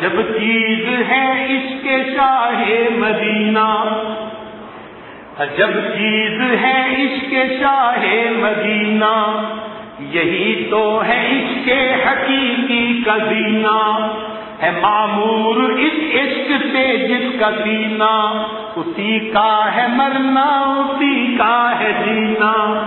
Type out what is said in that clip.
جب چیز ہے اس کے شاہ مدینہ، جب چیز ہے اس کے شاہ مدینہ، یہی تو ہے اس کے حقیقی قدینہ ہے معمور اس عشق سے جس کا دینا اسی کا ہے مرنا، اسی کا ہے جینا۔